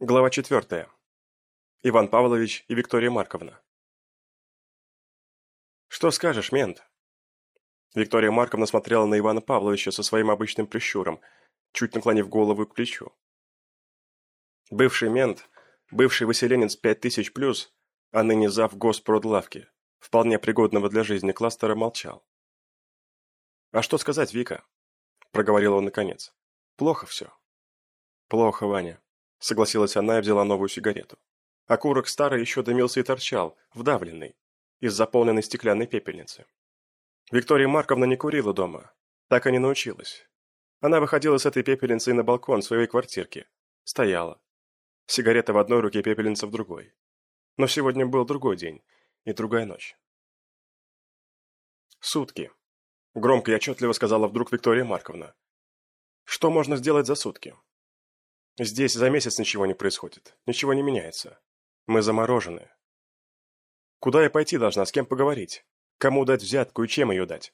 Глава четвертая. Иван Павлович и Виктория Марковна. «Что скажешь, мент?» Виктория Марковна смотрела на Ивана Павловича со своим обычным прищуром, чуть наклонив голову к плечу. Бывший мент, бывший выселенец пять тысяч плюс, а ныне зав госпродлавки, вполне пригодного для жизни кластера, молчал. «А что сказать, Вика?» – проговорил он наконец. «Плохо все». «Плохо, Ваня», – согласилась она и взяла новую сигарету. Окурок старый еще дымился и торчал, вдавленный, из заполненной стеклянной пепельницы. Виктория Марковна не курила дома, так и не научилась. Она выходила с этой пепельницей на балкон своей квартирки. Стояла. Сигарета в одной руке, пепельница в другой. Но сегодня был другой день и другая ночь. «Сутки», — громко и отчетливо сказала вдруг Виктория Марковна. «Что можно сделать за сутки?» Здесь за месяц ничего не происходит, ничего не меняется. Мы заморожены. Куда я пойти должна, с кем поговорить? Кому дать взятку и чем ее дать?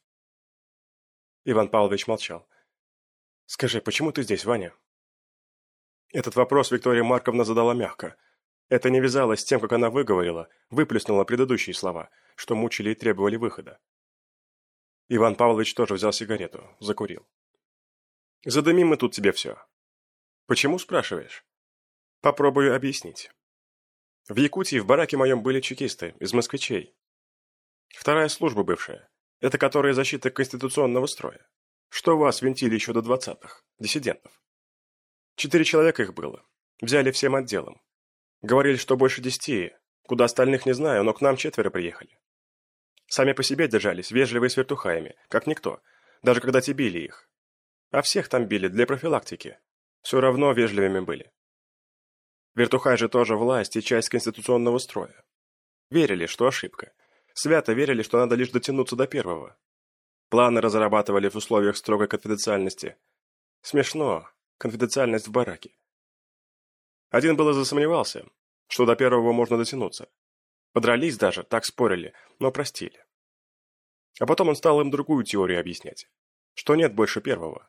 Иван Павлович молчал. «Скажи, почему ты здесь, Ваня?» Этот вопрос Виктория Марковна задала мягко. Это не вязалось с тем, как она выговорила, выплеснула предыдущие слова, что мучили и требовали выхода. Иван Павлович тоже взял сигарету, закурил. «Задымим мы тут тебе все. Почему, спрашиваешь? Попробую объяснить. В Якутии в бараке моем были чекисты, из москвичей. Вторая служба бывшая. Это которая защита конституционного строя. Что вас винтили еще до двадцатых, диссидентов. Четыре человека их было. Взяли всем отделом. Говорили, что больше десяти. Куда остальных не знаю, но к нам четверо приехали. Сами по себе держались, вежливые с вертухаями, как никто, даже когда те били их. А всех там били для профилактики, все равно вежливыми были. Вертухай же тоже власть и часть конституционного строя. Верили, что ошибка. Свято верили, что надо лишь дотянуться до первого. Планы разрабатывали в условиях строгой конфиденциальности. Смешно. Конфиденциальность в бараке. Один было засомневался, что до первого можно дотянуться. Подрались даже, так спорили, но простили. А потом он стал им другую теорию объяснять, что нет больше первого.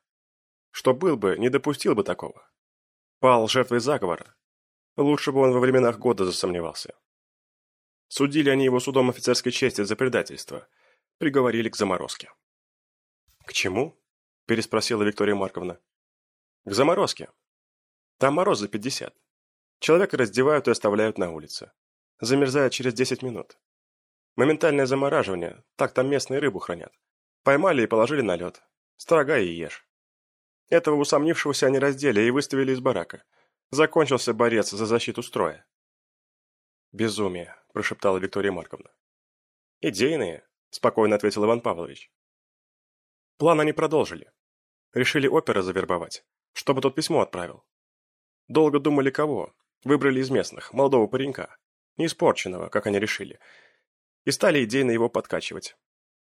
Что был бы, не допустил бы такого. Пал жертвой заговора. Лучше бы он во временах года засомневался. Судили они его судом офицерской чести за предательство. Приговорили к заморозке. «К чему?» – переспросила Виктория Марковна. «К заморозке. Там за пятьдесят. Человека раздевают и оставляют на улице. Замерзает через десять минут. Моментальное замораживание, так там местные рыбу хранят. Поймали и положили на лед. Строга и ешь. Этого усомнившегося они раздели и выставили из барака. Закончился борец за защиту строя. «Безумие», – прошептала Виктория Марковна. «Идейные», – спокойно ответил Иван Павлович. План они продолжили. Решили опера завербовать, чтобы тот письмо отправил. Долго думали кого. Выбрали из местных, молодого паренька. Не испорченного, как они решили. И стали идейно его подкачивать.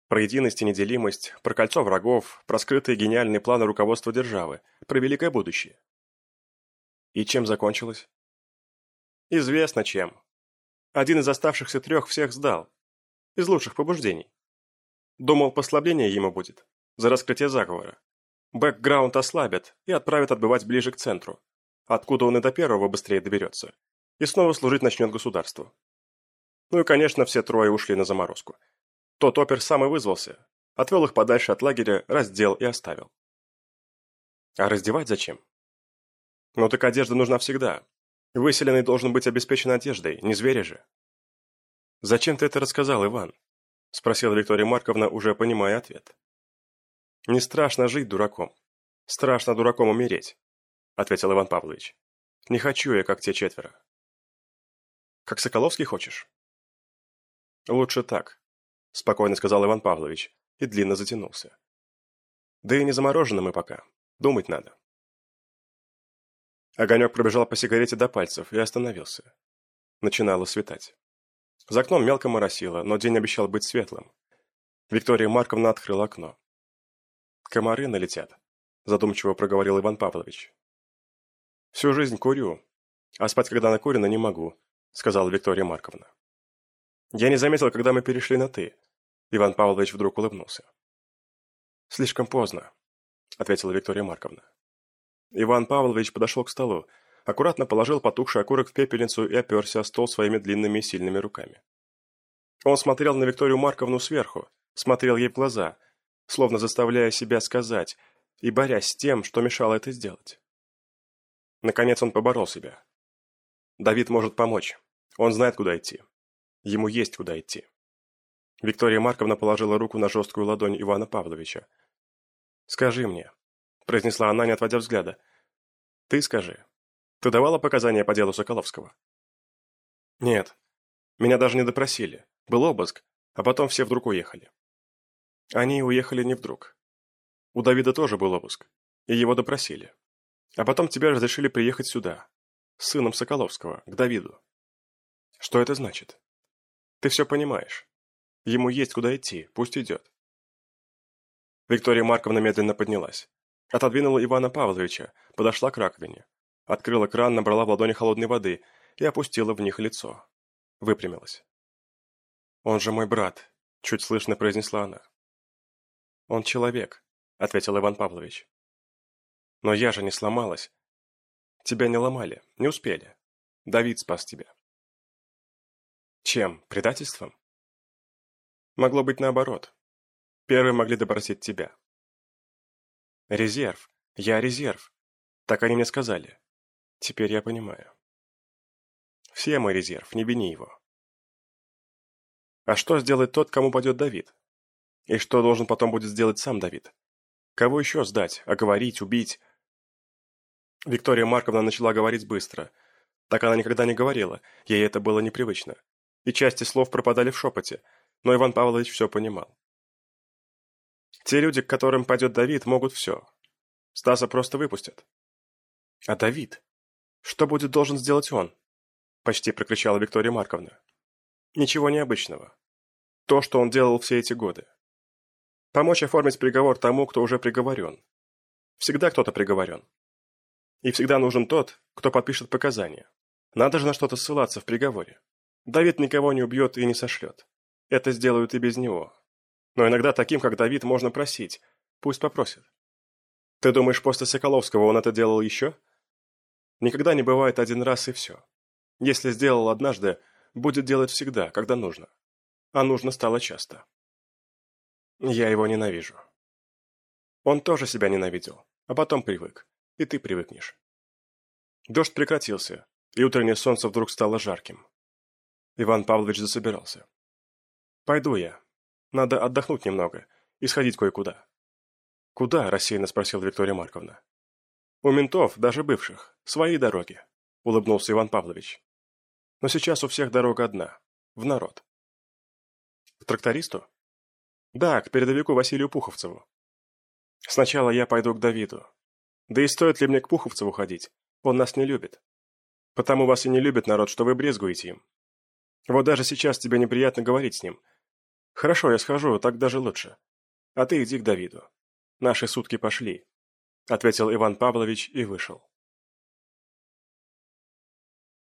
Про единость и неделимость, про кольцо врагов, про скрытые гениальные планы руководства державы, про великое будущее. И чем закончилось? Известно чем. Один из оставшихся трех всех сдал. Из лучших побуждений. Думал, послабление ему будет. За раскрытие заговора. Бэкграунд ослабят и отправят отбывать ближе к центру. Откуда он и до первого быстрее доберется. И снова служить начнет государству. Ну и, конечно, все трое ушли на заморозку. Тот опер сам и вызвался. Отвел их подальше от лагеря, раздел и оставил. А раздевать зачем? Ну так одежда нужна всегда. Выселенный должен быть обеспечен одеждой, не звери же. «Зачем ты это рассказал, Иван?» – спросила Виктория Марковна, уже понимая ответ. «Не страшно жить дураком. Страшно дураком умереть», – ответил Иван Павлович. «Не хочу я, как те четверо». «Как Соколовский хочешь?» «Лучше так спокойно сказал Иван Павлович и длинно затянулся. Да и не заморожены мы пока. Думать надо. Огонек пробежал по сигарете до пальцев и остановился. Начинало светать. За окном мелко моросило, но день обещал быть светлым. Виктория Марковна открыла окно. «Комары налетят», – задумчиво проговорил Иван Павлович. «Всю жизнь курю, а спать, когда накурено, не могу», – сказала Виктория Марковна. Я не заметил, когда мы перешли на «ты». Иван Павлович вдруг улыбнулся. «Слишком поздно», — ответила Виктория Марковна. Иван Павлович подошел к столу, аккуратно положил потухший окурок в пепельницу и оперся о стол своими длинными и сильными руками. Он смотрел на Викторию Марковну сверху, смотрел ей в глаза, словно заставляя себя сказать, и борясь с тем, что мешало это сделать. Наконец он поборол себя. Давид может помочь. Он знает, куда идти. Ему есть куда идти. Виктория Марковна положила руку на жесткую ладонь Ивана Павловича. «Скажи мне», — произнесла она, не отводя взгляда. «Ты скажи. Ты давала показания по делу Соколовского?» «Нет. Меня даже не допросили. Был обыск, а потом все вдруг уехали». Они уехали не вдруг. У Давида тоже был обыск, и его допросили. А потом тебе разрешили приехать сюда, с сыном Соколовского, к Давиду. Что это значит? Ты все понимаешь. Ему есть куда идти, пусть идет. Виктория Марковна медленно поднялась. Отодвинула Ивана Павловича, подошла к раковине. Открыла кран, набрала в ладони холодной воды и опустила в них лицо. Выпрямилась. «Он же мой брат», — чуть слышно произнесла она. «Он человек», — ответил Иван Павлович. «Но я же не сломалась. Тебя не ломали, не успели. Давид спас тебя». «Чем? Предательством?» Могло быть наоборот. Первые могли допросить тебя. Резерв. Я резерв. Так они мне сказали. Теперь я понимаю. Все мой резерв, не вини его. А что сделает тот, кому пойдет Давид? И что должен потом будет сделать сам Давид? Кого еще сдать, оговорить, убить? Виктория Марковна начала говорить быстро. Так она никогда не говорила, ей это было непривычно. И части слов пропадали в шепоте, но Иван Павлович все понимал. Те люди, к которым пойдет Давид, могут все. Стаса просто выпустят. А Давид? Что будет должен сделать он? Почти прокричала Виктория Марковна. Ничего необычного. То, что он делал все эти годы. Помочь оформить приговор тому, кто уже приговорен. Всегда кто-то приговорен. И всегда нужен тот, кто подпишет показания. Надо же на что-то ссылаться в приговоре. Давид никого не убьет и не сошлет. Это сделают и без него. Но иногда таким, как Давид, можно просить. Пусть попросит. Ты думаешь, после Соколовского он это делал еще? Никогда не бывает один раз и все. Если сделал однажды, будет делать всегда, когда нужно. А нужно стало часто. Я его ненавижу. Он тоже себя ненавидел, а потом привык. И ты привыкнешь. Дождь прекратился, и утреннее солнце вдруг стало жарким. Иван Павлович засобирался. «Пойду я. Надо отдохнуть немного и сходить кое-куда». «Куда?» – рассеянно спросила Виктория Марковна. «У ментов, даже бывших, свои дороги», – улыбнулся Иван Павлович. «Но сейчас у всех дорога одна – в народ». «К трактористу?» «Да, к передовику Василию Пуховцеву». «Сначала я пойду к Давиду. Да и стоит ли мне к Пуховцеву ходить? Он нас не любит. Потому вас и не любит народ, что вы брезгуете им. Вот даже сейчас тебе неприятно говорить с ним – «Хорошо, я схожу, так даже лучше. А ты иди к Давиду. Наши сутки пошли», — ответил Иван Павлович и вышел.